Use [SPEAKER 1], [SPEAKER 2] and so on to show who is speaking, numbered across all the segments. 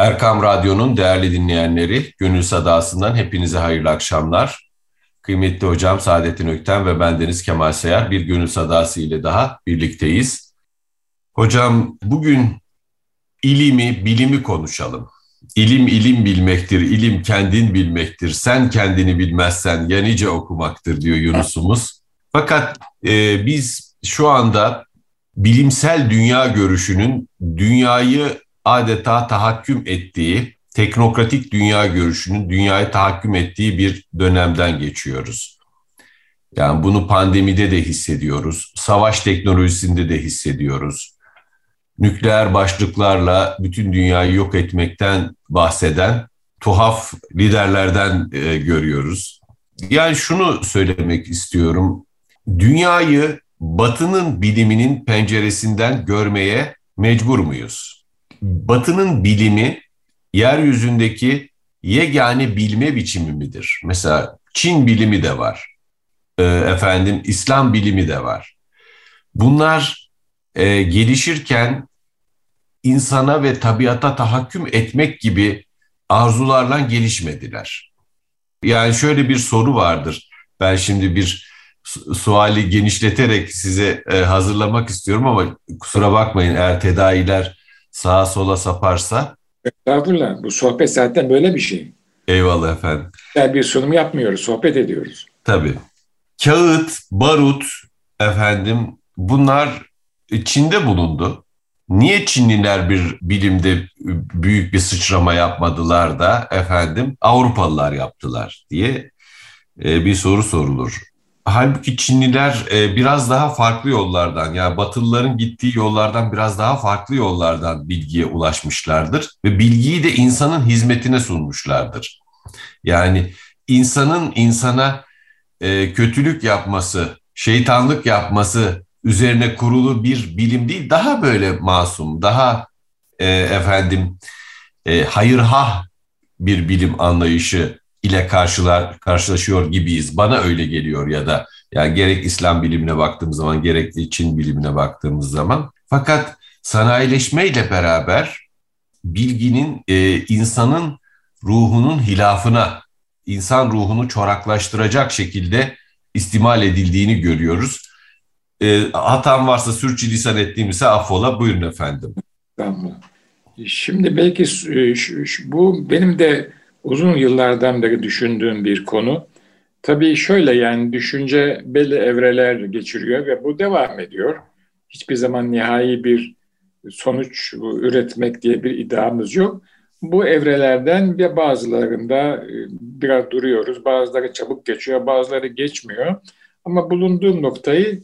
[SPEAKER 1] Erkam Radyo'nun değerli dinleyenleri, Gönül Sadası'ndan hepinize hayırlı akşamlar. Kıymetli hocam Saadettin Ökten ve bendeniz Kemal Sayar bir Gönül Sadası ile daha birlikteyiz. Hocam bugün ilimi, bilimi konuşalım. İlim ilim bilmektir, ilim kendin bilmektir. Sen kendini bilmezsen ya nice okumaktır diyor Yunus'umuz. Fakat e, biz şu anda bilimsel dünya görüşünün dünyayı adeta tahakküm ettiği, teknokratik dünya görüşünün dünyayı tahakküm ettiği bir dönemden geçiyoruz. Yani bunu pandemide de hissediyoruz, savaş teknolojisinde de hissediyoruz. Nükleer başlıklarla bütün dünyayı yok etmekten bahseden tuhaf liderlerden e, görüyoruz. Yani şunu söylemek istiyorum. Dünyayı Batı'nın biliminin penceresinden görmeye mecbur muyuz? Batı'nın bilimi yeryüzündeki yegane bilme biçimi midir? Mesela Çin bilimi de var. E, efendim İslam bilimi de var. Bunlar e, gelişirken insana ve tabiata tahakküm etmek gibi arzularla gelişmediler. Yani şöyle bir soru vardır. Ben şimdi bir suali genişleterek size e, hazırlamak istiyorum ama kusura bakmayın eğer tedaviler sağa sola saparsa.
[SPEAKER 2] Estağfurullah. Bu sohbet zaten böyle bir şey.
[SPEAKER 1] Eyvallah efendim.
[SPEAKER 2] Yani bir sunum yapmıyoruz, sohbet ediyoruz.
[SPEAKER 1] Tabii. Kağıt, barut efendim bunlar Çin'de bulundu. Niye Çinliler bir bilimde büyük bir sıçrama yapmadılar da efendim Avrupalılar yaptılar diye e, bir soru sorulur. Halbuki Çinliler e, biraz daha farklı yollardan yani Batılıların gittiği yollardan biraz daha farklı yollardan bilgiye ulaşmışlardır ve bilgiyi de insanın hizmetine sunmuşlardır. Yani insanın insana e, kötülük yapması, şeytanlık yapması üzerine kurulu bir bilim değil, daha böyle masum, daha e, efendim e, hayırhah bir bilim anlayışı ile karşılar karşılaşıyor gibiyiz. Bana öyle geliyor ya da yani gerek İslam bilimine baktığımız zaman gerek Çin bilimine baktığımız zaman. Fakat sanayileşmeyle beraber bilginin e, insanın ruhunun hilafına, insan ruhunu çoraklaştıracak şekilde istimal edildiğini görüyoruz. E, hatam varsa sürçülisan ettiğimse affola. Buyurun efendim.
[SPEAKER 2] Tamam. Şimdi belki e, bu benim de uzun yıllardan beri düşündüğüm bir konu. Tabii şöyle yani düşünce belli evreler geçiriyor ve bu devam ediyor. Hiçbir zaman nihai bir sonuç üretmek diye bir iddiamız yok. Bu evrelerden ve bazılarında e, biraz duruyoruz. Bazıları çabuk geçiyor, bazıları geçmiyor. Ama bulunduğum noktayı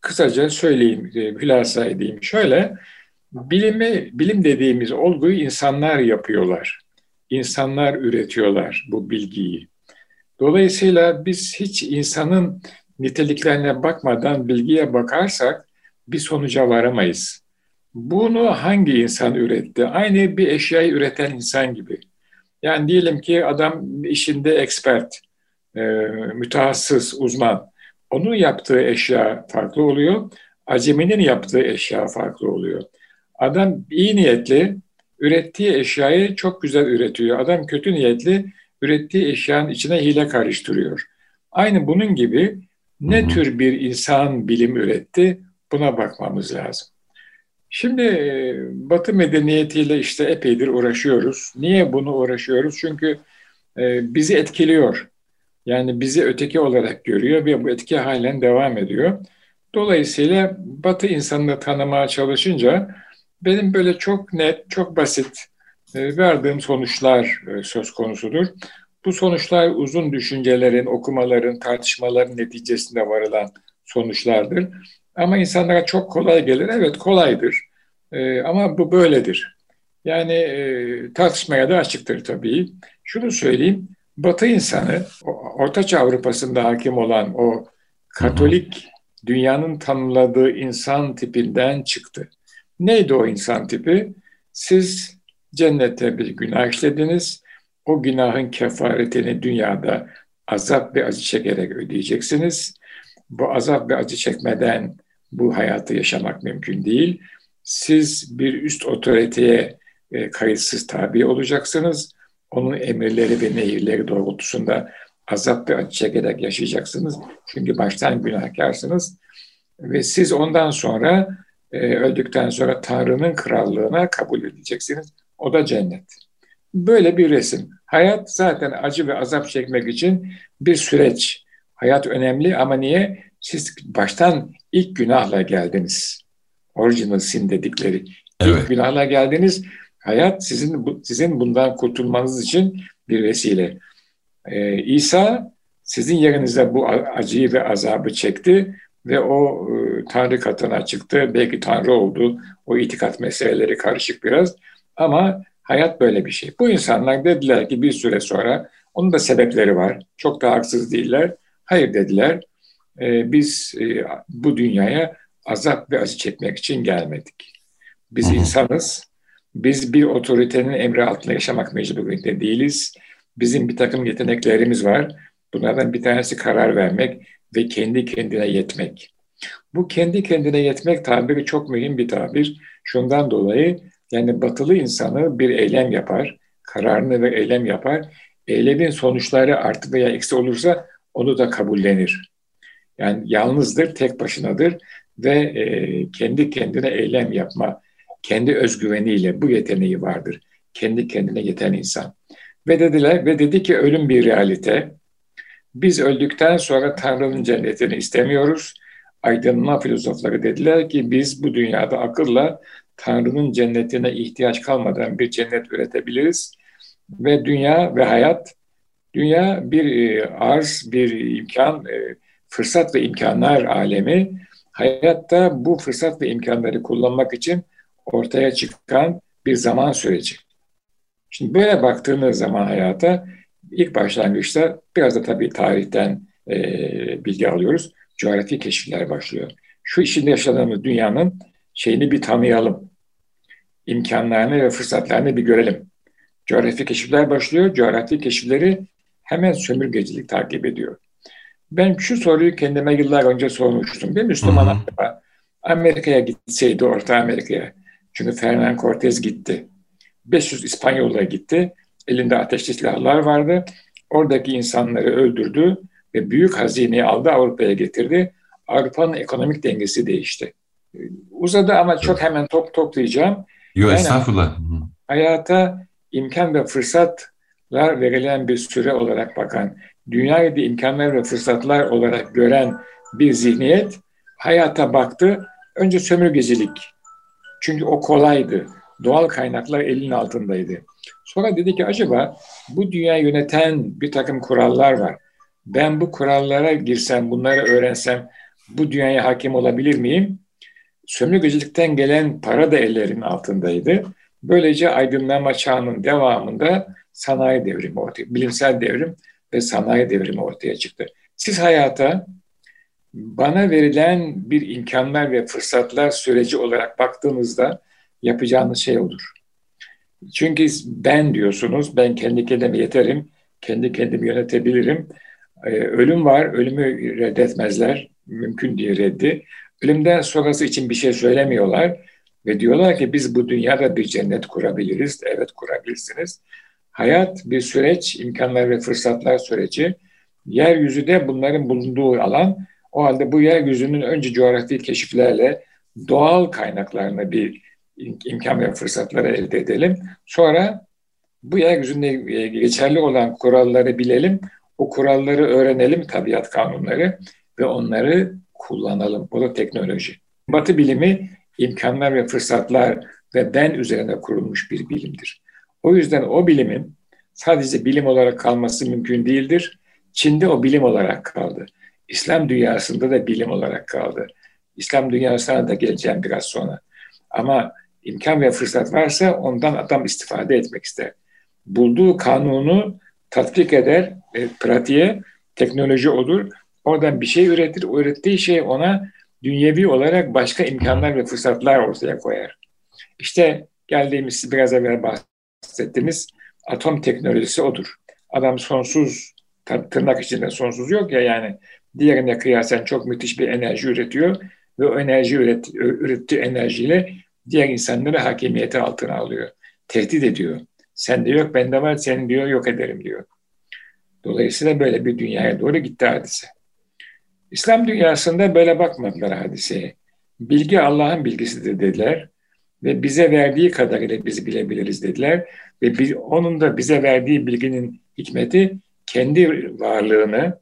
[SPEAKER 2] kısaca söyleyeyim, e, hülasa edeyim. Şöyle, bilimi, bilim dediğimiz olguyu insanlar yapıyorlar insanlar üretiyorlar bu bilgiyi. Dolayısıyla biz hiç insanın niteliklerine bakmadan bilgiye bakarsak bir sonuca varamayız. Bunu hangi insan üretti? Aynı bir eşyayı üreten insan gibi. Yani diyelim ki adam işinde expert, e, mütehassıs, uzman. Onun yaptığı eşya farklı oluyor. Aceminin yaptığı eşya farklı oluyor. Adam iyi niyetli, ürettiği eşyayı çok güzel üretiyor. Adam kötü niyetli ürettiği eşyanın içine hile karıştırıyor. Aynı bunun gibi ne tür bir insan bilim üretti buna bakmamız lazım. Şimdi e, Batı medeniyetiyle işte epeydir uğraşıyoruz. Niye bunu uğraşıyoruz? Çünkü e, bizi etkiliyor. Yani bizi öteki olarak görüyor ve bu etki halen devam ediyor. Dolayısıyla Batı insanını tanımaya çalışınca benim böyle çok net, çok basit e, verdiğim sonuçlar e, söz konusudur. Bu sonuçlar uzun düşüncelerin, okumaların, tartışmaların neticesinde varılan sonuçlardır. Ama insanlara çok kolay gelir. Evet kolaydır. E, ama bu böyledir. Yani e, tartışmaya da açıktır tabii. Şunu söyleyeyim. Batı insanı, Ortaçağ Avrupa'sında hakim olan o Katolik dünyanın tanımladığı insan tipinden çıktı. Neydi o insan tipi? Siz cennette bir günah işlediniz. O günahın kefaretini dünyada azap ve acı çekerek ödeyeceksiniz. Bu azap ve acı çekmeden bu hayatı yaşamak mümkün değil. Siz bir üst otoriteye e, kayıtsız tabi olacaksınız. Onun emirleri ve nehirleri doğrultusunda azap ve acı çekerek yaşayacaksınız. Çünkü baştan günahkarsınız. Ve siz ondan sonra e, öldükten sonra Tanrı'nın krallığına kabul edeceksiniz. O da cennet. Böyle bir resim. Hayat zaten acı ve azap çekmek için bir süreç. Hayat önemli ama niye? Siz baştan ilk günahla geldiniz. Original sin dedikleri. Evet. İlk günahla geldiniz. Hayat sizin sizin bundan kurtulmanız için bir vesile. Ee, İsa sizin yerinizde bu acıyı ve azabı çekti ve o e, Tanrı katına çıktı. Belki Tanrı oldu. O itikat meseleleri karışık biraz. Ama hayat böyle bir şey. Bu insanlar dediler ki bir süre sonra, onun da sebepleri var. Çok da haksız değiller. Hayır dediler. E, biz e, bu dünyaya azap ve acı çekmek için gelmedik. Biz insanız. Biz bir otoritenin emri altında yaşamak mecburiyetinde değiliz. Bizim bir takım yeteneklerimiz var. Bunlardan bir tanesi karar vermek ve kendi kendine yetmek. Bu kendi kendine yetmek tabiri çok mühim bir tabir. Şundan dolayı yani batılı insanı bir eylem yapar, kararını ve eylem yapar. Eylemin sonuçları artı veya eksi olursa onu da kabullenir. Yani yalnızdır, tek başınadır ve e, kendi kendine eylem yapma, kendi özgüveniyle bu yeteneği vardır. Kendi kendine yeten insan. Ve dediler ve dedi ki ölüm bir realite. Biz öldükten sonra Tanrı'nın cennetini istemiyoruz. Aydınlanma filozofları dediler ki biz bu dünyada akılla Tanrı'nın cennetine ihtiyaç kalmadan bir cennet üretebiliriz. Ve dünya ve hayat, dünya bir e, arz, bir imkan, e, fırsat ve imkanlar alemi. Hayatta bu fırsat ve imkanları kullanmak için ortaya çıkan bir zaman süreci. Şimdi böyle baktığınız zaman hayata ilk başlangıçta biraz da tabii tarihten e, bilgi alıyoruz. Coğrafi keşifler başlıyor. Şu içinde yaşadığımız dünyanın şeyini bir tanıyalım. İmkanlarını ve fırsatlarını bir görelim. Coğrafi keşifler başlıyor. Coğrafi keşifleri hemen sömürgecilik takip ediyor. Ben şu soruyu kendime yıllar önce sormuştum. Bir Müslüman acaba Amerika'ya gitseydi, Orta Amerika'ya. Çünkü Ferdinand Cortez gitti. 500 İspanyol'a gitti. Elinde ateşli silahlar vardı. Oradaki insanları öldürdü ve büyük hazineyi aldı Avrupa'ya getirdi. Avrupa'nın ekonomik dengesi değişti. Uzadı ama çok hemen top toplayacağım.
[SPEAKER 1] Yok estağfurullah.
[SPEAKER 2] Hayata imkan ve fırsatlar verilen bir süre olarak bakan, dünyayı da imkanlar ve fırsatlar olarak gören bir zihniyet hayata baktı. Önce sömürgecilik. Çünkü o kolaydı doğal kaynaklar elinin altındaydı. Sonra dedi ki acaba bu dünyayı yöneten bir takım kurallar var. Ben bu kurallara girsem, bunları öğrensem bu dünyaya hakim olabilir miyim? Sömürgecilikten gelen para da ellerin altındaydı. Böylece aydınlanma çağının devamında sanayi devrimi ortaya, bilimsel devrim ve sanayi devrimi ortaya çıktı. Siz hayata bana verilen bir imkanlar ve fırsatlar süreci olarak baktığınızda yapacağınız şey odur. Çünkü ben diyorsunuz, ben kendi kendime yeterim, kendi kendimi yönetebilirim. Ee, ölüm var, ölümü reddetmezler, mümkün diye reddi. Ölümden sonrası için bir şey söylemiyorlar ve diyorlar ki biz bu dünyada bir cennet kurabiliriz. Evet kurabilirsiniz. Hayat bir süreç, imkanlar ve fırsatlar süreci. Yeryüzü de bunların bulunduğu alan. O halde bu yeryüzünün önce coğrafi keşiflerle doğal kaynaklarına bir imkan ve fırsatları elde edelim. Sonra bu yeryüzünde e, geçerli olan kuralları bilelim, o kuralları öğrenelim, tabiat kanunları ve onları kullanalım. Bu da teknoloji. Batı bilimi imkanlar ve fırsatlar ve ben üzerine kurulmuş bir bilimdir. O yüzden o bilimin sadece bilim olarak kalması mümkün değildir. Çin'de o bilim olarak kaldı. İslam dünyasında da bilim olarak kaldı. İslam dünyasına da geleceğim biraz sonra. Ama imkan ve fırsat varsa ondan adam istifade etmek ister. Bulduğu kanunu tatbik eder, e, pratiğe, teknoloji olur. Oradan bir şey üretir. O ürettiği şey ona dünyevi olarak başka imkanlar ve fırsatlar ortaya koyar. İşte geldiğimiz biraz evvel bahsettiğimiz atom teknolojisi odur. Adam sonsuz, tırnak içinde sonsuz yok ya yani diğerine kıyasen çok müthiş bir enerji üretiyor ve o enerji üret, ürettiği enerjiyle diğer insanları hakimiyeti altına alıyor. tehdit ediyor. Sen de yok, bende var, senin diyor yok ederim diyor. Dolayısıyla böyle bir dünyaya doğru gitti hadise. İslam dünyasında böyle bakmadılar hadiseye. Bilgi Allah'ın bilgisidir dediler ve bize verdiği kadarıyla bizi bilebiliriz dediler ve bir, onun da bize verdiği bilginin hikmeti kendi varlığını,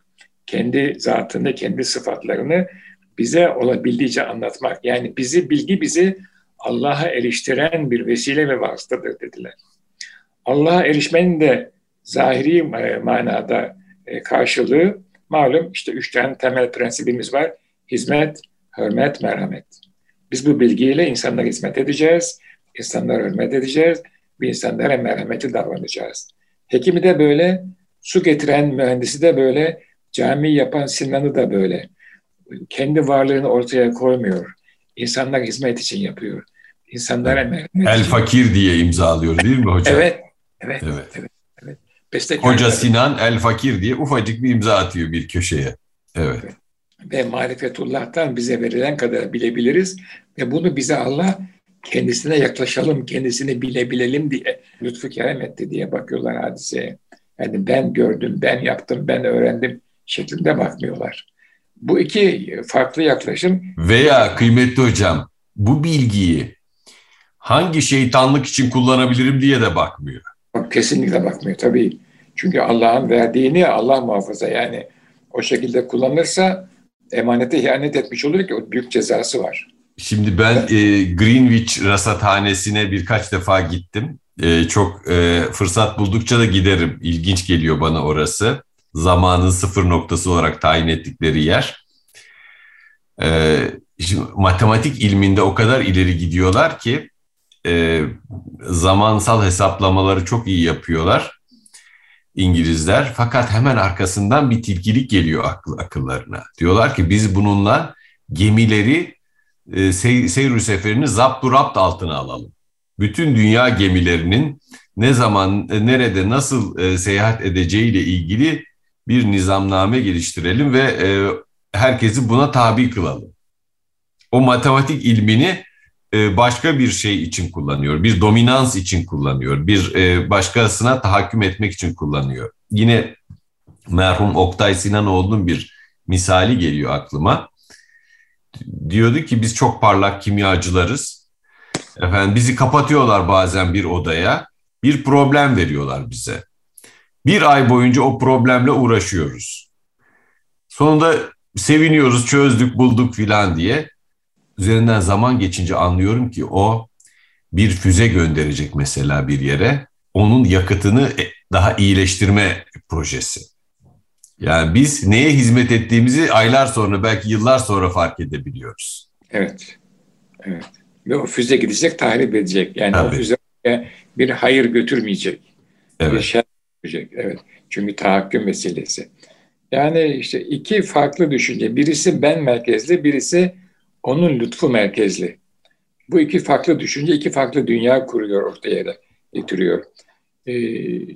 [SPEAKER 2] kendi zatını, kendi sıfatlarını bize olabildiğince anlatmak. Yani bizi bilgi bizi Allah'a eriştiren bir vesile ve vasıtadır dediler. Allah'a erişmenin de zahiri manada e, karşılığı malum işte üç tane temel prensibimiz var. Hizmet, hürmet, merhamet. Biz bu bilgiyle insanlara hizmet edeceğiz, insanlara hürmet edeceğiz, bir insanlara merhameti davranacağız. Hekimi de böyle, su getiren mühendisi de böyle, cami yapan Sinan'ı da böyle. Kendi varlığını ortaya koymuyor. İnsanlar hizmet için yapıyor. İnsanlara merhamet
[SPEAKER 1] El fakir diye imzalıyor değil mi hocam?
[SPEAKER 2] Evet, evet, evet. evet, evet.
[SPEAKER 1] Bestekar Hoca Sinan El Fakir diye ufacık bir imza atıyor bir köşeye. Evet. evet.
[SPEAKER 2] Ve marifetullah'tan bize verilen kadar bilebiliriz ve bunu bize Allah kendisine yaklaşalım, kendisini bilebilelim diye lütfu kerem etti diye bakıyorlar hadiseye. Yani ben gördüm, ben yaptım, ben öğrendim şeklinde bakmıyorlar. Bu iki farklı yaklaşım.
[SPEAKER 1] Veya kıymetli hocam bu bilgiyi hangi şeytanlık için kullanabilirim diye de bakmıyor.
[SPEAKER 2] Kesinlikle bakmıyor tabii. Çünkü Allah'ın verdiğini Allah muhafaza yani o şekilde kullanırsa emanete ihanet etmiş olur ki o büyük cezası var.
[SPEAKER 1] Şimdi ben e, Greenwich rasathanesine birkaç defa gittim. E, çok e, fırsat buldukça da giderim. İlginç geliyor bana orası. Zamanın sıfır noktası olarak tayin ettikleri yer. E, şimdi, matematik ilminde o kadar ileri gidiyorlar ki e, zamansal hesaplamaları çok iyi yapıyorlar İngilizler. Fakat hemen arkasından bir tilkilik geliyor akıl, akıllarına. Diyorlar ki biz bununla gemileri e, sey, seyir seferini zapturapt altına alalım. Bütün dünya gemilerinin ne zaman, e, nerede, nasıl e, seyahat edeceğiyle ilgili bir nizamname geliştirelim ve e, herkesi buna tabi kılalım. O matematik ilmini e, başka bir şey için kullanıyor, bir dominans için kullanıyor, bir e, başkasına tahakküm etmek için kullanıyor. Yine merhum Oktay Sinanoğlu'nun bir misali geliyor aklıma. Diyordu ki biz çok parlak kimyacılarız. Efendim bizi kapatıyorlar bazen bir odaya. Bir problem veriyorlar bize. Bir ay boyunca o problemle uğraşıyoruz. Sonunda seviniyoruz, çözdük, bulduk filan diye üzerinden zaman geçince anlıyorum ki o bir füze gönderecek mesela bir yere. Onun yakıtını e, daha iyileştirme projesi. Yani biz neye hizmet ettiğimizi aylar sonra belki yıllar sonra fark edebiliyoruz.
[SPEAKER 2] Evet. Evet. Ve o füze gidecek, tahrip edecek. Yani Tabii. o füze bir hayır götürmeyecek. Evet. Bir şer götürecek. Evet. Çünkü tahakküm meselesi. Yani işte iki farklı düşünce. Birisi ben merkezli, birisi onun lütfu merkezli. Bu iki farklı düşünce, iki farklı dünya kuruyor ortaya da getiriyor. Ee,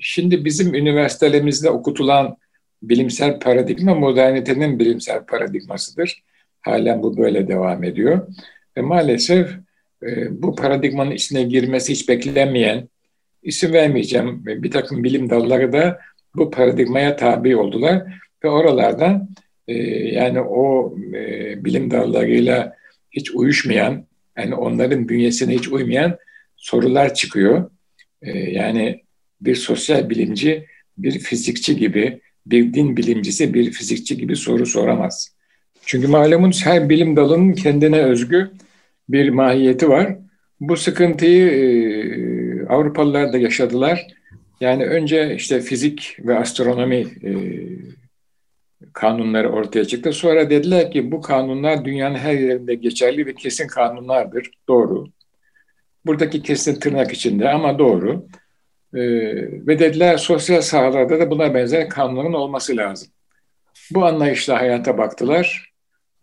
[SPEAKER 2] şimdi bizim üniversitelerimizde okutulan bilimsel paradigma modernitenin bilimsel paradigmasıdır. Halen bu böyle devam ediyor. Ve maalesef e, bu paradigmanın içine girmesi hiç beklenmeyen, isim vermeyeceğim, bir takım bilim dalları da bu paradigmaya tabi oldular. Ve oralardan e, yani o e, bilim dallarıyla hiç uyuşmayan, yani onların bünyesine hiç uymayan sorular çıkıyor. E, yani bir sosyal bilimci, bir fizikçi gibi, bir din bilimcisi bir fizikçi gibi soru soramaz. Çünkü malumunuz her bilim dalının kendine özgü bir mahiyeti var. Bu sıkıntıyı e, Avrupalılar da yaşadılar. Yani önce işte fizik ve astronomi e, kanunları ortaya çıktı. Sonra dediler ki bu kanunlar dünyanın her yerinde geçerli ve kesin kanunlardır. Doğru. Buradaki kesin tırnak içinde ama doğru. Ee, ve dediler sosyal sahalarda da buna benzer kanunların olması lazım. Bu anlayışla hayata baktılar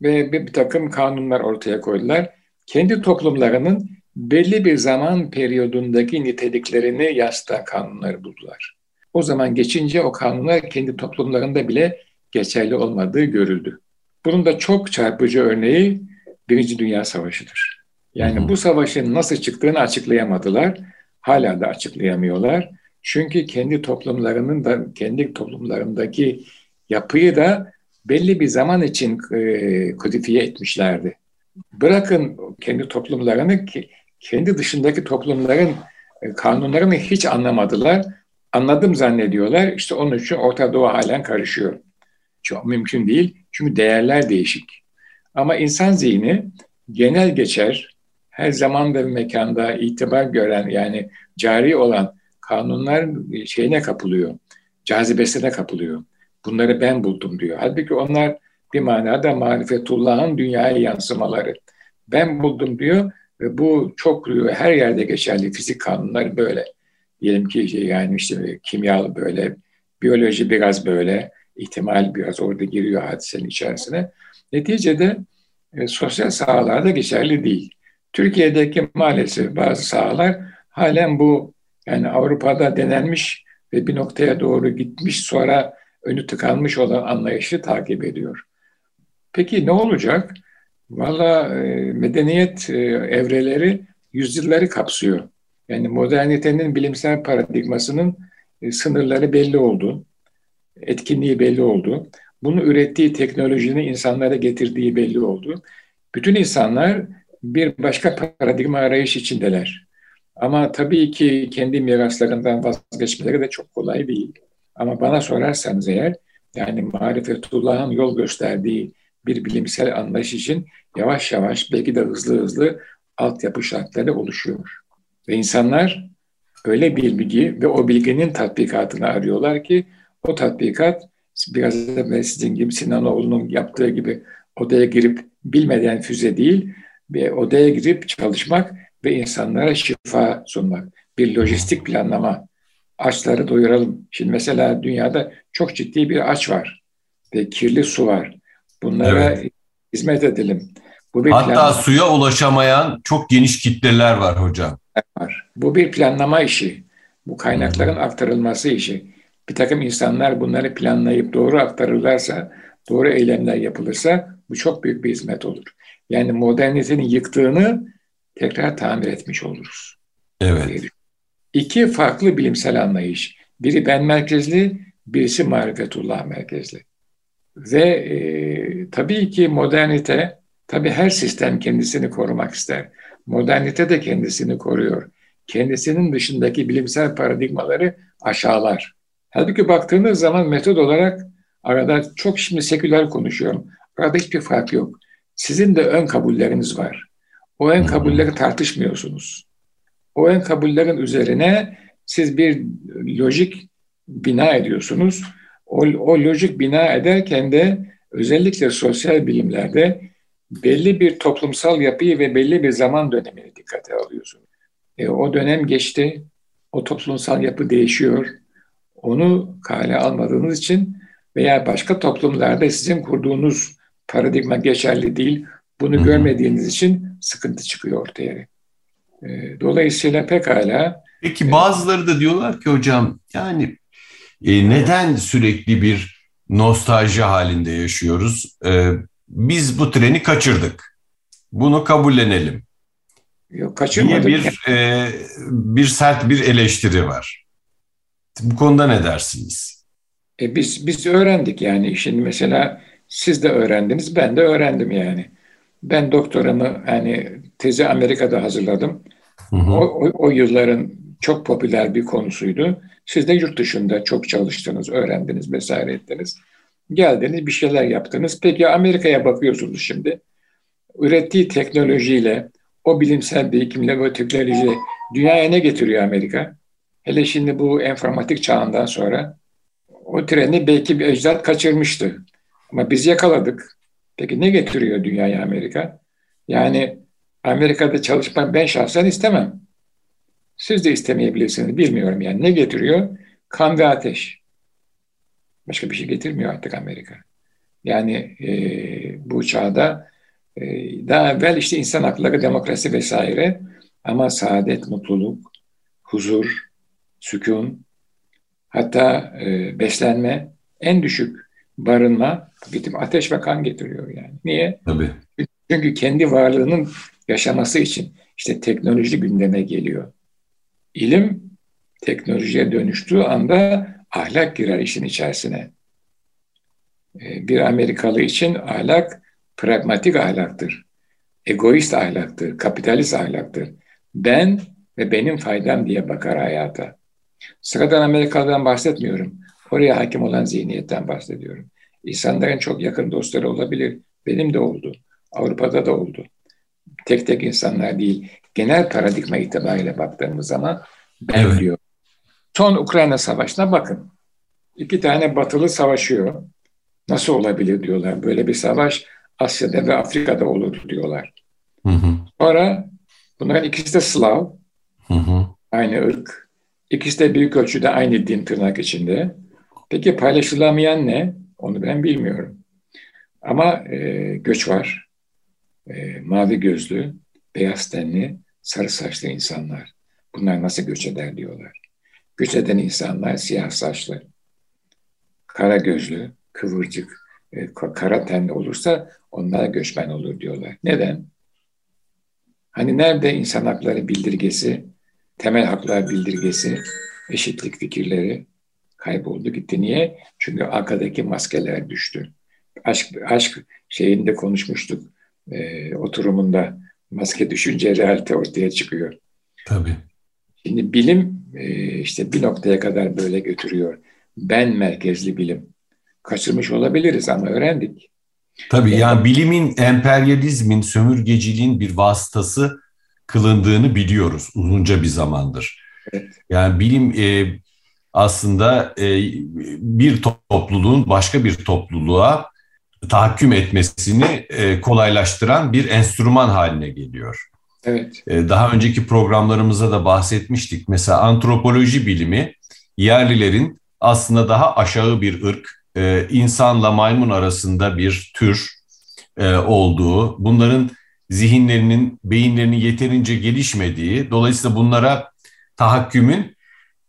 [SPEAKER 2] ve bir, bir takım kanunlar ortaya koydular. Kendi toplumlarının belli bir zaman periyodundaki niteliklerini yansıtan kanunları buldular. O zaman geçince o kanunlar kendi toplumlarında bile geçerli olmadığı görüldü. Bunun da çok çarpıcı örneği Birinci Dünya Savaşı'dır. Yani hı hı. bu savaşın nasıl çıktığını açıklayamadılar. hala da açıklayamıyorlar. Çünkü kendi toplumlarının da kendi toplumlarındaki yapıyı da belli bir zaman için e, kodifiye etmişlerdi. Bırakın kendi toplumlarını kendi dışındaki toplumların e, kanunlarını hiç anlamadılar. Anladım zannediyorlar. İşte onun için Orta Doğu halen karışıyor. Çok mümkün değil. Çünkü değerler değişik. Ama insan zihni genel geçer, her zaman ve mekanda itibar gören yani cari olan kanunlar şeyine kapılıyor, cazibesine kapılıyor. Bunları ben buldum diyor. Halbuki onlar bir manada marifetullah'ın dünyaya yansımaları. Ben buldum diyor ve bu çok her yerde geçerli. Fizik kanunları böyle. Diyelim ki şey yani işte kimyalı böyle, biyoloji biraz böyle, ihtimal biraz orada giriyor hadisenin içerisine. Neticede e, sosyal sahalarda geçerli değil. Türkiye'deki maalesef bazı sahalar halen bu yani Avrupa'da denenmiş ve bir noktaya doğru gitmiş sonra önü tıkanmış olan anlayışı takip ediyor. Peki ne olacak? Valla e, medeniyet e, evreleri yüzyılları kapsıyor. Yani modernitenin bilimsel paradigmasının e, sınırları belli oldu. Etkinliği belli oldu. Bunu ürettiği teknolojinin insanlara getirdiği belli oldu. Bütün insanlar bir başka paradigma arayış içindeler. Ama tabii ki kendi miraslarından vazgeçmeleri de çok kolay değil. Ama bana sorarsanız eğer, yani marifetullah'ın yol gösterdiği bir bilimsel anlayış için yavaş yavaş belki de hızlı hızlı altyapı şartları oluşuyor. Ve insanlar öyle bir bilgi ve o bilginin tatbikatını arıyorlar ki o tatbikat biraz da sizin gibi Sinanoğlu'nun yaptığı gibi odaya girip bilmeden füze değil ve odaya girip çalışmak ve insanlara şifa sunmak. Bir lojistik planlama. Açları doyuralım. Şimdi mesela dünyada çok ciddi bir aç var ve kirli su var. Bunlara evet. hizmet edelim.
[SPEAKER 1] Bu bir Hatta planlama. suya ulaşamayan çok geniş kitleler var hocam.
[SPEAKER 2] Var. Bu bir planlama işi. Bu kaynakların hmm. aktarılması işi. Bir takım insanlar bunları planlayıp doğru aktarırlarsa, doğru eylemler yapılırsa bu çok büyük bir hizmet olur. Yani modernitenin yıktığını tekrar tamir etmiş oluruz.
[SPEAKER 1] Evet.
[SPEAKER 2] İki farklı bilimsel anlayış. Biri ben merkezli, birisi marifetullah merkezli. Ve e, tabii ki modernite, tabii her sistem kendisini korumak ister. Modernite de kendisini koruyor. Kendisinin dışındaki bilimsel paradigmaları aşağılar. Halbuki baktığınız zaman metod olarak arada çok şimdi seküler konuşuyorum. Arada hiçbir fark yok. Sizin de ön kabulleriniz var. O ön kabulleri tartışmıyorsunuz. O ön kabullerin üzerine siz bir lojik bina ediyorsunuz. O, o lojik bina ederken de özellikle sosyal bilimlerde belli bir toplumsal yapıyı ve belli bir zaman dönemini dikkate alıyorsunuz. E, o dönem geçti, o toplumsal yapı değişiyor. Onu kale almadığınız için veya başka toplumlarda sizin kurduğunuz paradigma geçerli değil. Bunu Hı-hı. görmediğiniz için sıkıntı çıkıyor ortaya. E, dolayısıyla pekala.
[SPEAKER 1] Peki bazıları da diyorlar ki hocam yani e, neden sürekli bir nostalji halinde yaşıyoruz? E, biz bu treni kaçırdık. Bunu kabullenelim.
[SPEAKER 2] Yok kaçırmadık. Diye
[SPEAKER 1] bir, e, bir sert bir eleştiri var. Bu konuda ne dersiniz?
[SPEAKER 2] E biz biz öğrendik yani. Şimdi mesela siz de öğrendiniz, ben de öğrendim yani. Ben doktoramı hani tezi Amerika'da hazırladım. Hı hı. O, o, o yılların çok popüler bir konusuydu. Siz de yurt dışında çok çalıştınız, öğrendiniz vesaire ettiniz. Geldiniz, bir şeyler yaptınız. Peki Amerika'ya bakıyorsunuz şimdi. Ürettiği teknolojiyle, o bilimsel birikimle, bu teknolojiyle dünyaya ne getiriyor Amerika? Hele şimdi bu informatik çağından sonra o treni belki bir ecdat kaçırmıştı. Ama biz yakaladık. Peki ne getiriyor dünyaya Amerika? Yani Amerika'da çalışmak ben şahsen istemem. Siz de istemeyebilirsiniz. Bilmiyorum yani. Ne getiriyor? Kan ve ateş. Başka bir şey getirmiyor artık Amerika. Yani e, bu çağda e, daha evvel işte insan hakları, demokrasi vesaire ama saadet, mutluluk, huzur, sükun, hatta e, beslenme en düşük barınma gidip ateş ve kan getiriyor yani. Niye?
[SPEAKER 1] Tabii.
[SPEAKER 2] Çünkü kendi varlığının yaşaması için işte teknoloji gündeme geliyor. İlim teknolojiye dönüştüğü anda ahlak girer işin içerisine. Ee, bir Amerikalı için ahlak pragmatik ahlaktır. Egoist ahlaktır, kapitalist ahlaktır. Ben ve benim faydam diye bakar hayata. Sıradan Amerikalı'dan bahsetmiyorum. Oraya hakim olan zihniyetten bahsediyorum. İnsanların çok yakın dostları olabilir. Benim de oldu. Avrupa'da da oldu. Tek tek insanlar değil. Genel paradigma itibariyle baktığımız zaman ben evet. diyor. Son Ukrayna Savaşı'na bakın. İki tane batılı savaşıyor. Nasıl olabilir diyorlar. Böyle bir savaş Asya'da ve Afrika'da olur diyorlar. Hı hı. Sonra bunların ikisi de Slav. Hı hı. Aynı ırk. İkisi de büyük ölçüde aynı din tırnak içinde. Peki paylaşılamayan ne? Onu ben bilmiyorum. Ama e, göç var. E, mavi gözlü, beyaz tenli, sarı saçlı insanlar. Bunlar nasıl göç eder diyorlar. Göç eden insanlar siyah saçlı, kara gözlü, kıvırcık, e, kara tenli olursa onlar göçmen olur diyorlar. Neden? Hani nerede insan hakları bildirgesi, temel haklar bildirgesi, eşitlik fikirleri kayboldu gitti. Niye? Çünkü arkadaki maskeler düştü. Aşk, aşk şeyinde konuşmuştuk e, oturumunda maske düşünce realite ortaya çıkıyor.
[SPEAKER 1] Tabii.
[SPEAKER 2] Şimdi bilim e, işte bir noktaya kadar böyle götürüyor. Ben merkezli bilim. Kaçırmış olabiliriz ama öğrendik.
[SPEAKER 1] Tabii yani, yani bilimin emperyalizmin, sömürgeciliğin bir vasıtası kılındığını biliyoruz uzunca bir zamandır. Evet. Yani bilim e, aslında e, bir topluluğun başka bir topluluğa tahakküm etmesini e, kolaylaştıran bir enstrüman haline geliyor.
[SPEAKER 2] Evet.
[SPEAKER 1] E, daha önceki programlarımızda da bahsetmiştik. Mesela antropoloji bilimi yerlilerin aslında daha aşağı bir ırk, e, insanla maymun arasında bir tür e, olduğu, bunların zihinlerinin, beyinlerinin yeterince gelişmediği, dolayısıyla bunlara tahakkümün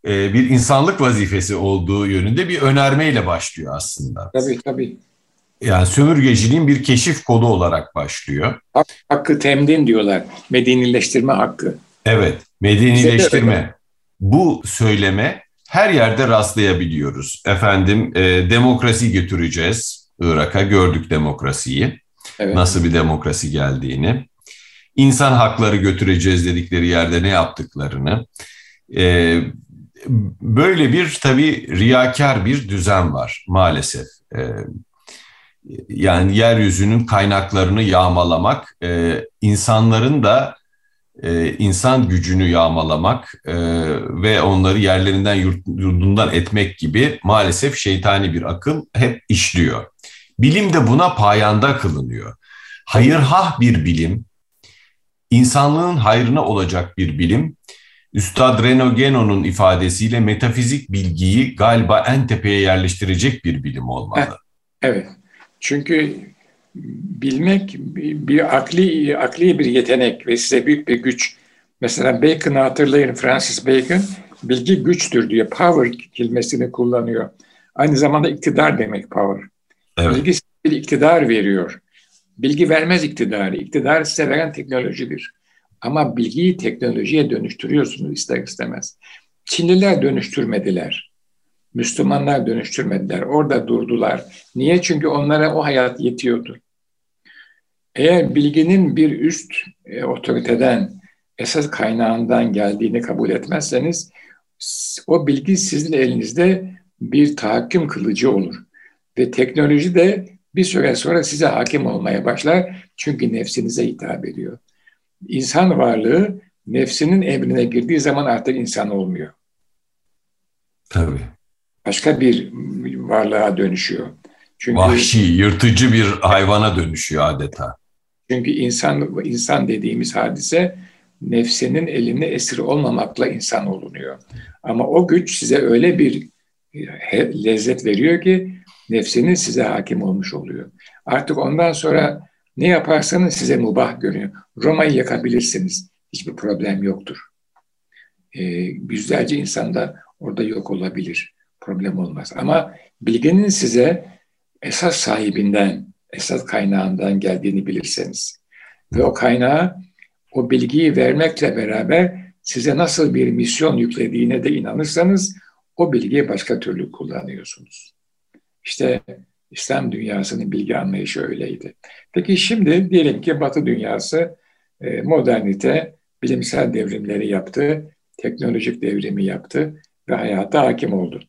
[SPEAKER 1] e, bir insanlık vazifesi olduğu yönünde bir önermeyle başlıyor aslında.
[SPEAKER 2] Tabii tabii.
[SPEAKER 1] Yani sömürgeciliğin bir keşif kodu olarak başlıyor.
[SPEAKER 2] Hak, hakkı temdin diyorlar. Medenileştirme hakkı.
[SPEAKER 1] Evet, medenileştirme. Bu söyleme her yerde rastlayabiliyoruz. Efendim e, demokrasi götüreceğiz Irak'a, gördük demokrasiyi. Evet. Nasıl bir demokrasi geldiğini. İnsan hakları götüreceğiz dedikleri yerde ne yaptıklarını. E, böyle bir tabii riyakar bir düzen var maalesef. E, yani yeryüzünün kaynaklarını yağmalamak, e, insanların da e, insan gücünü yağmalamak e, ve onları yerlerinden yurdundan etmek gibi maalesef şeytani bir akıl hep işliyor. Bilim de buna payanda kılınıyor. Hayırhah bir bilim, insanlığın hayrına olacak bir bilim, Üstad Reno Geno'nun ifadesiyle metafizik bilgiyi galiba en tepeye yerleştirecek bir bilim olmalı.
[SPEAKER 2] Evet. Çünkü bilmek bir akli akli bir yetenek ve size büyük bir güç. Mesela Bacon'ı hatırlayın Francis Bacon bilgi güçtür diyor. Power kelimesini kullanıyor. Aynı zamanda iktidar demek power. Evet. Bilgi bir iktidar veriyor. Bilgi vermez iktidarı. İktidar size veren teknolojidir. Ama bilgiyi teknolojiye dönüştürüyorsunuz ister istemez. Çinliler dönüştürmediler. Müslümanlar dönüştürmediler. Orada durdular. Niye? Çünkü onlara o hayat yetiyordu. Eğer bilginin bir üst e, otoriteden, esas kaynağından geldiğini kabul etmezseniz o bilgi sizin elinizde bir tahakküm kılıcı olur. Ve teknoloji de bir süre sonra size hakim olmaya başlar. Çünkü nefsinize hitap ediyor. İnsan varlığı nefsinin emrine girdiği zaman artık insan olmuyor.
[SPEAKER 1] Tabii
[SPEAKER 2] başka bir varlığa dönüşüyor.
[SPEAKER 1] Çünkü, Vahşi, yırtıcı bir hayvana dönüşüyor adeta.
[SPEAKER 2] Çünkü insan insan dediğimiz hadise nefsinin eline esir olmamakla insan olunuyor. Ama o güç size öyle bir lezzet veriyor ki nefsinin size hakim olmuş oluyor. Artık ondan sonra ne yaparsanız size mubah görünüyor. Roma'yı yakabilirsiniz. Hiçbir problem yoktur. Ee, yüzlerce insan da orada yok olabilir problem olmaz. Ama bilginin size esas sahibinden, esas kaynağından geldiğini bilirseniz ve o kaynağı o bilgiyi vermekle beraber size nasıl bir misyon yüklediğine de inanırsanız o bilgiyi başka türlü kullanıyorsunuz. İşte İslam dünyasının bilgi anlayışı öyleydi. Peki şimdi diyelim ki Batı dünyası e, modernite, bilimsel devrimleri yaptı, teknolojik devrimi yaptı ve hayata hakim oldu.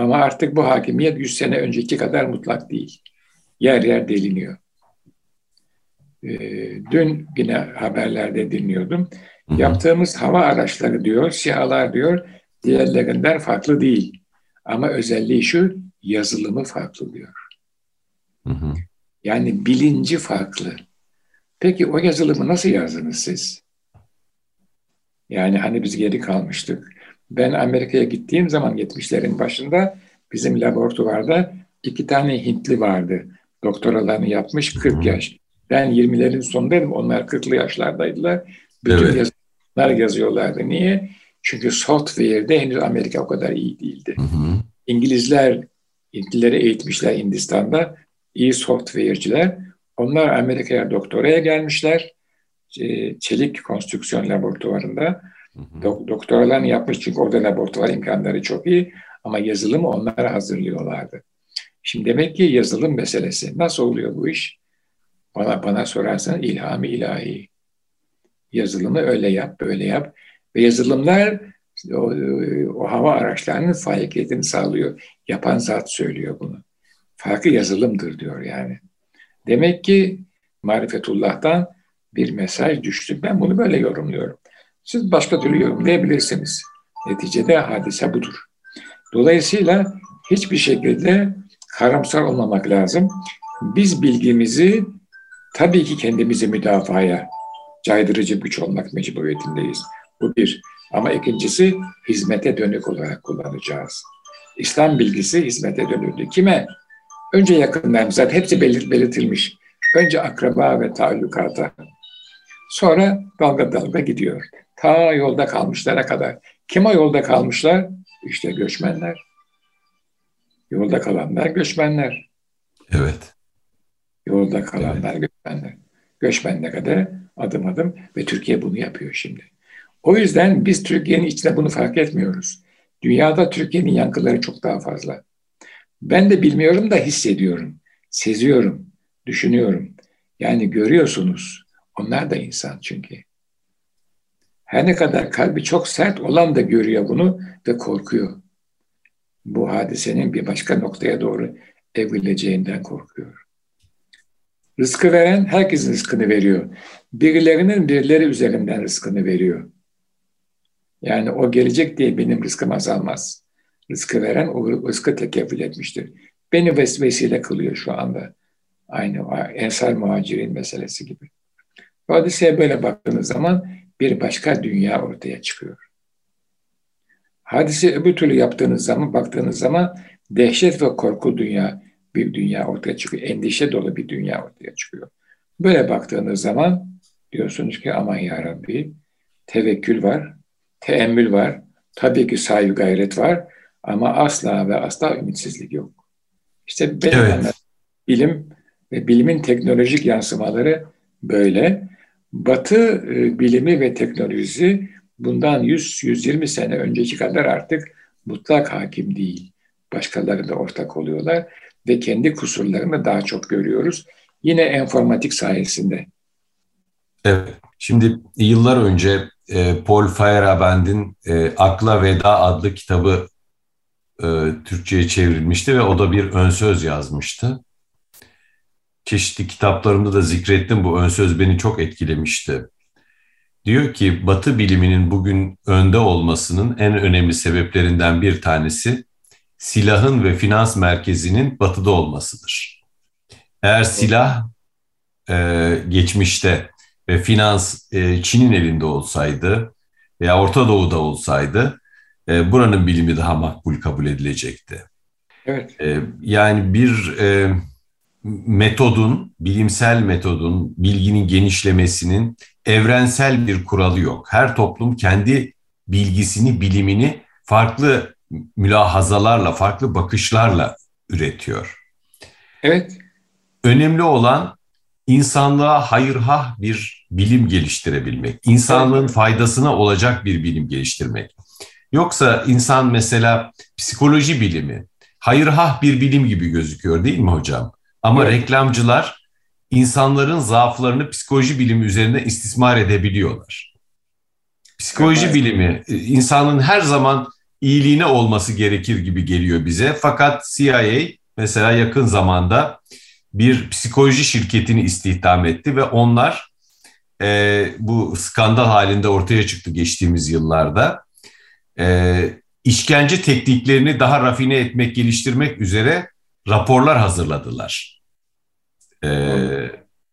[SPEAKER 2] Ama artık bu hakimiyet 100 sene önceki kadar mutlak değil. Yer yer deliniyor. E, dün yine haberlerde dinliyordum. Hı hı. Yaptığımız hava araçları diyor, sihalar diyor, diğerlerinden farklı değil. Ama özelliği şu, yazılımı farklı diyor. Hı hı. Yani bilinci farklı. Peki o yazılımı nasıl yazdınız siz? Yani hani biz geri kalmıştık. Ben Amerika'ya gittiğim zaman 70'lerin başında bizim laboratuvarda iki tane Hintli vardı. Doktoralarını yapmış 40 yaş. Ben 20'lerin sonundaydım. Onlar 40'lı yaşlardaydılar. Bütün evet. yazılımlar yazıyorlardı. Niye? Çünkü software'de henüz Amerika o kadar iyi değildi. Hı hı. İngilizler Hintlileri eğitmişler Hindistan'da. iyi software'ciler. Onlar Amerika'ya doktoraya gelmişler. Çelik konstrüksiyon laboratuvarında. Dok doktoralarını yapmış çünkü orada laboratuvar imkanları çok iyi. Ama yazılımı onlara hazırlıyorlardı. Şimdi demek ki yazılım meselesi. Nasıl oluyor bu iş? Bana, bana sorarsan ilhami ilahi. Yazılımı öyle yap, böyle yap. Ve yazılımlar o, o hava araçlarının faaliyetini sağlıyor. Yapan zat söylüyor bunu. Farkı yazılımdır diyor yani. Demek ki marifetullah'tan bir mesaj düştü. Ben bunu böyle yorumluyorum. Siz başka türlü yorumlayabilirsiniz. Neticede hadise budur. Dolayısıyla hiçbir şekilde karamsar olmamak lazım. Biz bilgimizi tabii ki kendimizi müdafaya caydırıcı güç olmak mecburiyetindeyiz. Bu bir. Ama ikincisi hizmete dönük olarak kullanacağız. İslam bilgisi hizmete dönüldü. Kime? Önce yakınlarımız zaten hepsi belirt, belirtilmiş. Önce akraba ve taallukata. Sonra dalga dalga gidiyor. Ta yolda kalmışlara kadar. Kim o yolda kalmışlar? İşte göçmenler. Yolda kalanlar göçmenler.
[SPEAKER 1] Evet.
[SPEAKER 2] Yolda kalanlar evet. göçmenler. Göçmenle kadar adım adım ve Türkiye bunu yapıyor şimdi. O yüzden biz Türkiye'nin içinde bunu fark etmiyoruz. Dünyada Türkiye'nin yankıları çok daha fazla. Ben de bilmiyorum da hissediyorum, seziyorum, düşünüyorum. Yani görüyorsunuz. Onlar da insan çünkü. Her ne kadar kalbi çok sert olan da görüyor bunu ve korkuyor. Bu hadisenin bir başka noktaya doğru evrileceğinden korkuyor. Rızkı veren herkesin rızkını veriyor. Birilerinin birileri üzerinden rızkını veriyor. Yani o gelecek diye benim rızkım azalmaz. Rızkı veren o rızkı tekeffül etmiştir. Beni ves vesile kılıyor şu anda. Aynı ensar muhacirin meselesi gibi. Hadiseye böyle baktığınız zaman bir başka dünya ortaya çıkıyor. Hadise öbür türlü yaptığınız zaman, baktığınız zaman dehşet ve korku dünya bir dünya ortaya çıkıyor. Endişe dolu bir dünya ortaya çıkıyor. Böyle baktığınız zaman diyorsunuz ki aman ya Rabbi tevekkül var, teemmül var, tabii ki saygı gayret var ama asla ve asla ümitsizlik yok. İşte benim evet. bilim ve bilimin teknolojik yansımaları böyle. Batı e, bilimi ve teknolojisi bundan 100-120 sene önceki kadar artık mutlak hakim değil. Başkaları da ortak oluyorlar ve kendi kusurlarını daha çok görüyoruz. Yine enformatik sayesinde.
[SPEAKER 1] Evet. Şimdi yıllar önce e, Paul Feyerabend'in e, Akla Veda adlı kitabı e, Türkçe'ye çevrilmişti ve o da bir ön söz yazmıştı. Çeşitli kitaplarımda da zikrettim bu ön söz beni çok etkilemişti. Diyor ki Batı biliminin bugün önde olmasının en önemli sebeplerinden bir tanesi silahın ve finans merkezinin batıda olmasıdır. Eğer silah e, geçmişte ve finans e, Çin'in elinde olsaydı veya Orta Doğu'da olsaydı e, buranın bilimi daha makbul kabul edilecekti. Evet. E, yani bir e, metodun, bilimsel metodun, bilginin genişlemesinin evrensel bir kuralı yok. Her toplum kendi bilgisini, bilimini farklı mülahazalarla, farklı bakışlarla üretiyor.
[SPEAKER 2] Evet.
[SPEAKER 1] Önemli olan insanlığa hayırhah bir bilim geliştirebilmek, insanlığın faydasına olacak bir bilim geliştirmek. Yoksa insan mesela psikoloji bilimi, hayırhah bir bilim gibi gözüküyor değil mi hocam? Ama evet. reklamcılar insanların zaaflarını psikoloji bilimi üzerine istismar edebiliyorlar. Psikoloji evet. bilimi e, insanın her zaman iyiliğine olması gerekir gibi geliyor bize. Fakat CIA mesela yakın zamanda bir psikoloji şirketini istihdam etti ve onlar e, bu skandal halinde ortaya çıktı geçtiğimiz yıllarda. E, işkence tekniklerini daha rafine etmek, geliştirmek üzere raporlar hazırladılar. E,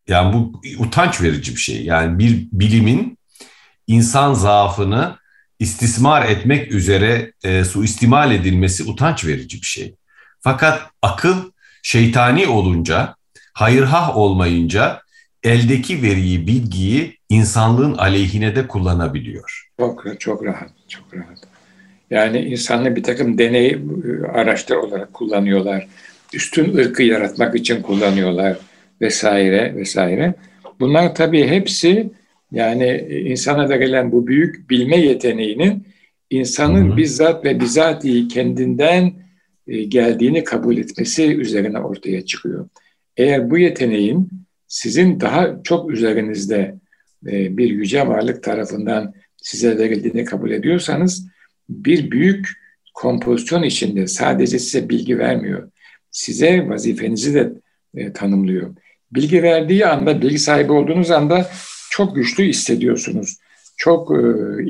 [SPEAKER 1] yani bu utanç verici bir şey. Yani bir bilimin insan zaafını istismar etmek üzere e, suistimal edilmesi utanç verici bir şey. Fakat akıl şeytani olunca, hayırhah olmayınca eldeki veriyi, bilgiyi insanlığın aleyhine de kullanabiliyor.
[SPEAKER 2] Çok çok rahat, çok rahat. Yani insanı bir takım deney e, araçları olarak kullanıyorlar. Üstün ırkı yaratmak için kullanıyorlar vesaire vesaire. Bunlar tabii hepsi yani insana da gelen bu büyük bilme yeteneğinin insanın Hı-hı. bizzat ve bizatihi kendinden e, geldiğini kabul etmesi üzerine ortaya çıkıyor. Eğer bu yeteneğin sizin daha çok üzerinizde e, bir yüce varlık tarafından size verildiğini kabul ediyorsanız bir büyük kompozisyon içinde sadece size bilgi vermiyor. Size vazifenizi de e, tanımlıyor. Bilgi verdiği anda, bilgi sahibi olduğunuz anda çok güçlü hissediyorsunuz. Çok e,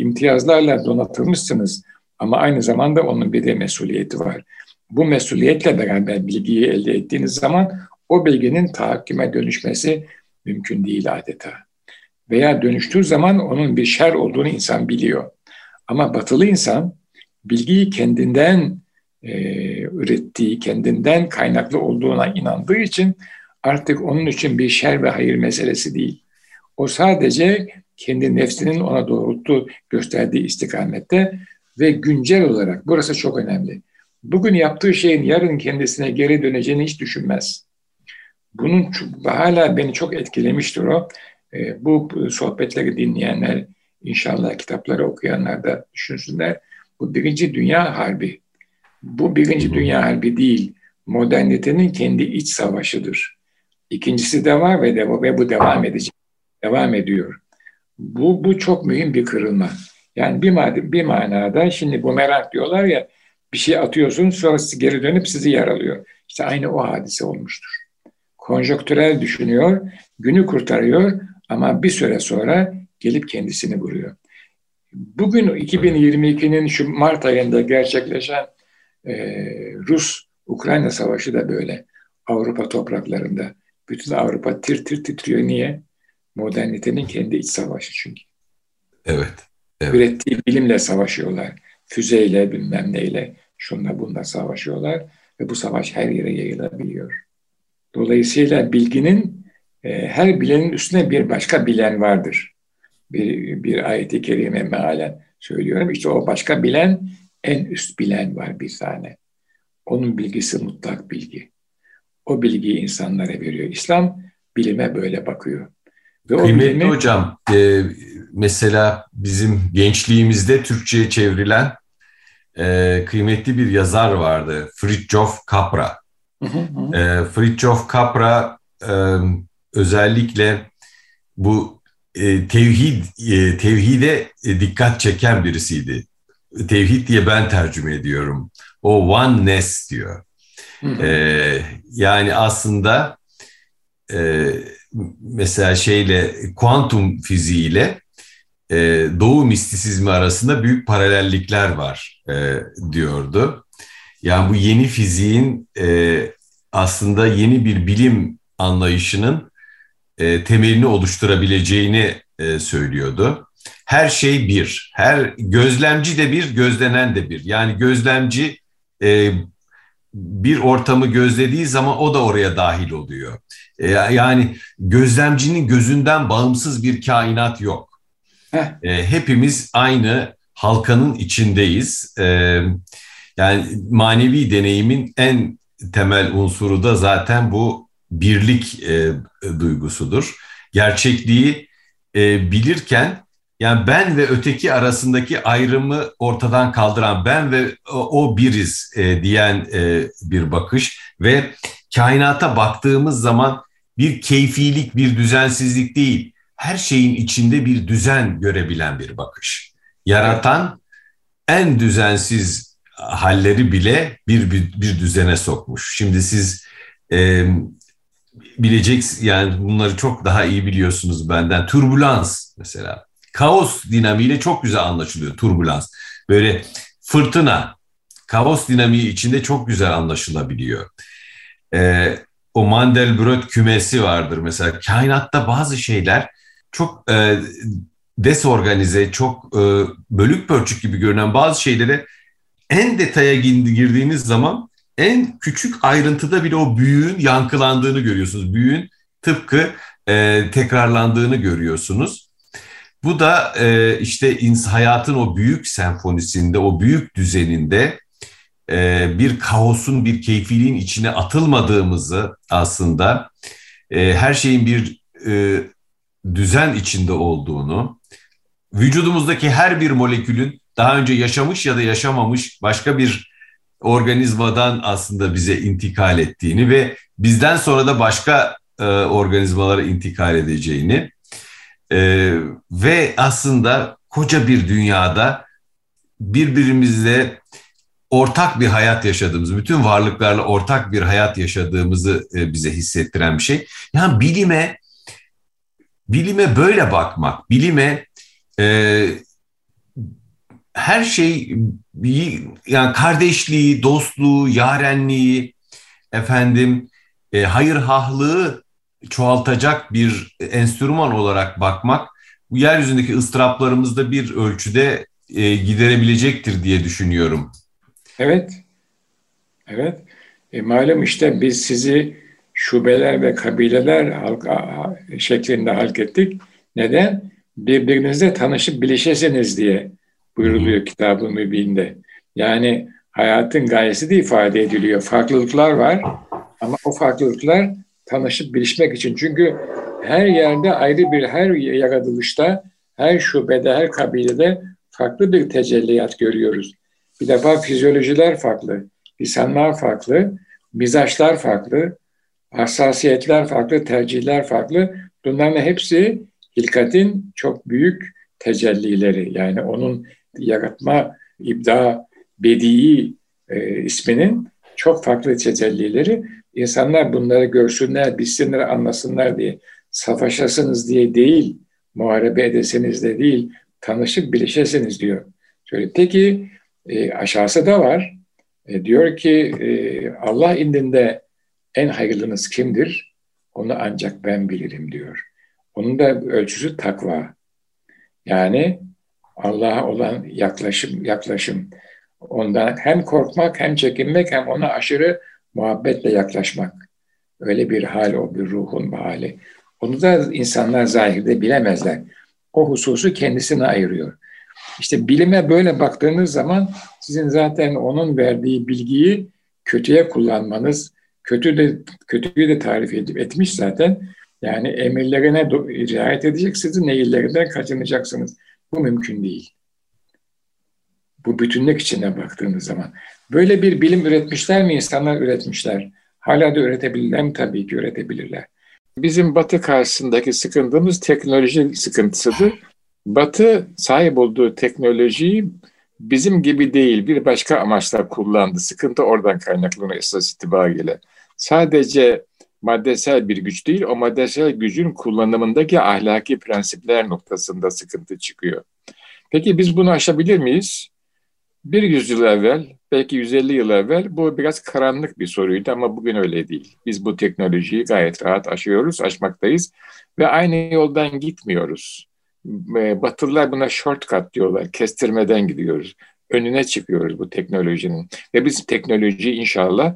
[SPEAKER 2] imtiyazlarla donatılmışsınız ama aynı zamanda onun bir de mesuliyeti var. Bu mesuliyetle beraber bilgiyi elde ettiğiniz zaman o bilginin tahakküme dönüşmesi mümkün değil adeta. Veya dönüştüğü zaman onun bir şer olduğunu insan biliyor. Ama batılı insan bilgiyi kendinden e, ürettiği, kendinden kaynaklı olduğuna inandığı için artık onun için bir şer ve hayır meselesi değil. O sadece kendi nefsinin ona doğrulttu gösterdiği istikamette ve güncel olarak burası çok önemli. Bugün yaptığı şeyin yarın kendisine geri döneceğini hiç düşünmez. Bunun hala beni çok etkilemiştir o. E, bu sohbetleri dinleyenler, inşallah kitapları okuyanlar da düşünsünler. Bu Birinci Dünya Harbi. Bu Birinci Dünya Harbi değil, modernitenin kendi iç savaşıdır. İkincisi de var ve, de, ve bu devam edecek devam ediyor. Bu, bu çok mühim bir kırılma. Yani bir, madde, bir manada şimdi bu merak diyorlar ya bir şey atıyorsun sonra geri dönüp sizi yaralıyor. İşte aynı o hadise olmuştur. Konjonktürel düşünüyor, günü kurtarıyor ama bir süre sonra gelip kendisini vuruyor. Bugün 2022'nin şu Mart ayında gerçekleşen e, Rus-Ukrayna savaşı da böyle. Avrupa topraklarında. Bütün Avrupa tir tir titriyor. Niye? Modernitenin kendi iç savaşı çünkü.
[SPEAKER 1] Evet. evet.
[SPEAKER 2] Ürettiği bilimle savaşıyorlar. Füzeyle bilmem neyle şunla bunla savaşıyorlar ve bu savaş her yere yayılabiliyor. Dolayısıyla bilginin e, her bilenin üstüne bir başka bilen vardır. Bir, bir ayeti kerime mealen söylüyorum. İşte o başka bilen en üst bilen var bir tane. Onun bilgisi mutlak bilgi. O bilgiyi insanlara veriyor. İslam bilime böyle bakıyor.
[SPEAKER 1] Ve Kıymetli bilimi... hocam, e, mesela bizim gençliğimizde Türkçe'ye çevrilen e, kıymetli bir yazar vardı. Fritjof Capra. E, Fritjof Capra e, özellikle bu e, tevhid e, tevhide e, dikkat çeken birisiydi. Tevhid diye ben tercüme ediyorum. O oneness diyor. E, yani aslında e, mesela şeyle kuantum fiziğiyle e, doğu mistisizmi arasında büyük paralellikler var e, diyordu. Yani bu yeni fiziğin e, aslında yeni bir bilim anlayışının e, temelini oluşturabileceğini e, söylüyordu. Her şey bir, her gözlemci de bir, gözlenen de bir. Yani gözlemci e, bir ortamı gözlediği zaman o da oraya dahil oluyor. E, yani gözlemcinin gözünden bağımsız bir kainat yok. E, hepimiz aynı halkanın içindeyiz. E, yani manevi deneyimin en temel unsuru da zaten bu birlik e, duygusudur. Gerçekliği e, bilirken yani ben ve öteki arasındaki ayrımı ortadan kaldıran ben ve o, biriz e, diyen e, bir bakış ve kainata baktığımız zaman bir keyfilik, bir düzensizlik değil, her şeyin içinde bir düzen görebilen bir bakış. Yaratan en düzensiz halleri bile bir, bir, bir düzene sokmuş. Şimdi siz e, bilecek yani bunları çok daha iyi biliyorsunuz benden. Turbulans mesela. Kaos dinamiğiyle çok güzel anlaşılıyor turbulans. Böyle fırtına, kaos dinamiği içinde çok güzel anlaşılabiliyor. Ee, o Mandelbrot kümesi vardır mesela. Kainatta bazı şeyler çok e, desorganize, çok e, bölük pörçük gibi görünen bazı şeylere en detaya girdiğiniz zaman en küçük ayrıntıda bile o büyüğün yankılandığını görüyorsunuz. Büyüğün tıpkı e, tekrarlandığını görüyorsunuz. Bu da e, işte hayatın o büyük senfonisinde, o büyük düzeninde e, bir kaosun, bir keyfiliğin içine atılmadığımızı aslında e, her şeyin bir e, düzen içinde olduğunu, vücudumuzdaki her bir molekülün daha önce yaşamış ya da yaşamamış başka bir organizmadan aslında bize intikal ettiğini ve bizden sonra da başka e, organizmalara intikal edeceğini e, ve aslında koca bir dünyada birbirimizle ortak bir hayat yaşadığımız, bütün varlıklarla ortak bir hayat yaşadığımızı e, bize hissettiren bir şey. Yani bilime bilime böyle bakmak, bilime e, her şey yani kardeşliği, dostluğu, yarenliği, efendim e, hayırhahlığı çoğaltacak bir enstrüman olarak bakmak bu yeryüzündeki ıstıraplarımızda bir ölçüde e, giderebilecektir diye düşünüyorum.
[SPEAKER 2] Evet, evet. E, malum işte biz sizi şubeler ve kabileler halka, şeklinde halk ettik. Neden? Birbirinizle tanışıp bilişesiniz diye buyuruluyor kitabın mübinde. Yani hayatın gayesi de ifade ediliyor. Farklılıklar var ama o farklılıklar tanışıp bilişmek için. Çünkü her yerde ayrı bir, her yaratılışta, her şubede, her kabilede farklı bir tecelliyat görüyoruz. Bir defa fizyolojiler farklı, lisanlar farklı, mizaçlar farklı, hassasiyetler farklı, tercihler farklı. Bunların hepsi hilkatin çok büyük tecellileri. Yani onun yaratma, ibda, bedii e, isminin çok farklı tecellileri. İnsanlar bunları görsünler, bilsinler, anlasınlar diye, savaşasınız diye değil, muharebe edesiniz de değil, tanışıp bilişesiniz diyor. Şöyle, peki e, aşağısı da var. E, diyor ki e, Allah indinde en hayırlınız kimdir? Onu ancak ben bilirim diyor. Onun da ölçüsü takva. Yani Allah'a olan yaklaşım, yaklaşım. Ondan hem korkmak hem çekinmek hem ona aşırı muhabbetle yaklaşmak. Öyle bir hal o bir ruhun hali. Onu da insanlar zahirde bilemezler. O hususu kendisine ayırıyor. İşte bilime böyle baktığınız zaman sizin zaten onun verdiği bilgiyi kötüye kullanmanız, kötü de kötüyü de tarif edip etmiş zaten. Yani emirlerine riayet edeceksiniz, nehirlerinden kaçınacaksınız. Bu mümkün değil. Bu bütünlük içine baktığınız zaman. Böyle bir bilim üretmişler mi? insanlar üretmişler. Hala da üretebilirler mi? Tabii ki üretebilirler. Bizim Batı karşısındaki sıkıntımız teknoloji sıkıntısıdır. Batı sahip olduğu teknolojiyi bizim gibi değil bir başka amaçla kullandı. Sıkıntı oradan kaynaklanıyor esas itibariyle. Sadece maddesel bir güç değil, o maddesel gücün kullanımındaki ahlaki prensipler noktasında sıkıntı çıkıyor. Peki biz bunu aşabilir miyiz? Bir yüzyıl evvel, belki 150 yıl evvel bu biraz karanlık bir soruydu ama bugün öyle değil. Biz bu teknolojiyi gayet rahat aşıyoruz, aşmaktayız ve aynı yoldan gitmiyoruz. Batılılar buna shortcut diyorlar, kestirmeden gidiyoruz. Önüne çıkıyoruz bu teknolojinin ve biz teknolojiyi inşallah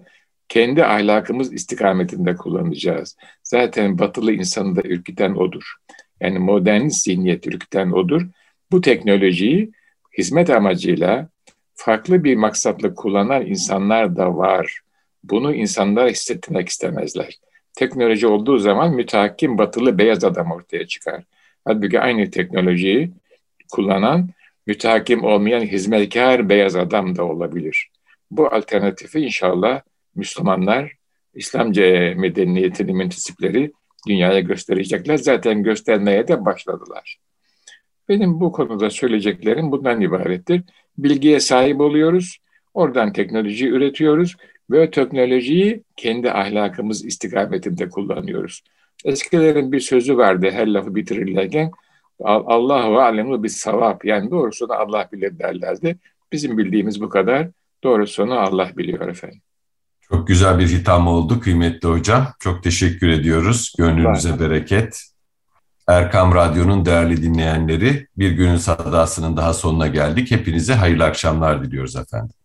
[SPEAKER 2] kendi ahlakımız istikametinde kullanacağız. Zaten batılı insanı da ürküten odur. Yani modern zihniyet ürküten odur. Bu teknolojiyi hizmet amacıyla farklı bir maksatla kullanan insanlar da var. Bunu insanlar hissetmek istemezler. Teknoloji olduğu zaman mütehakim batılı beyaz adam ortaya çıkar. Halbuki aynı teknolojiyi kullanan mütehakim olmayan hizmetkar beyaz adam da olabilir. Bu alternatifi inşallah Müslümanlar, İslamca medeniyetinin mentisipleri dünyaya gösterecekler. Zaten göstermeye de başladılar. Benim bu konuda söyleyeceklerim bundan ibarettir. Bilgiye sahip oluyoruz, oradan teknoloji üretiyoruz ve teknolojiyi kendi ahlakımız istikametinde kullanıyoruz. Eskilerin bir sözü vardı her lafı bitirirlerken, Allah ve alemu bir savap yani doğrusunu Allah bilir derlerdi. Bizim bildiğimiz bu kadar. Doğrusunu Allah biliyor efendim.
[SPEAKER 1] Çok güzel bir hitam oldu kıymetli hocam. Çok teşekkür ediyoruz. Gönlünüze bereket. Erkam Radyo'nun değerli dinleyenleri bir günün sadasının daha sonuna geldik. Hepinize hayırlı akşamlar diliyoruz efendim.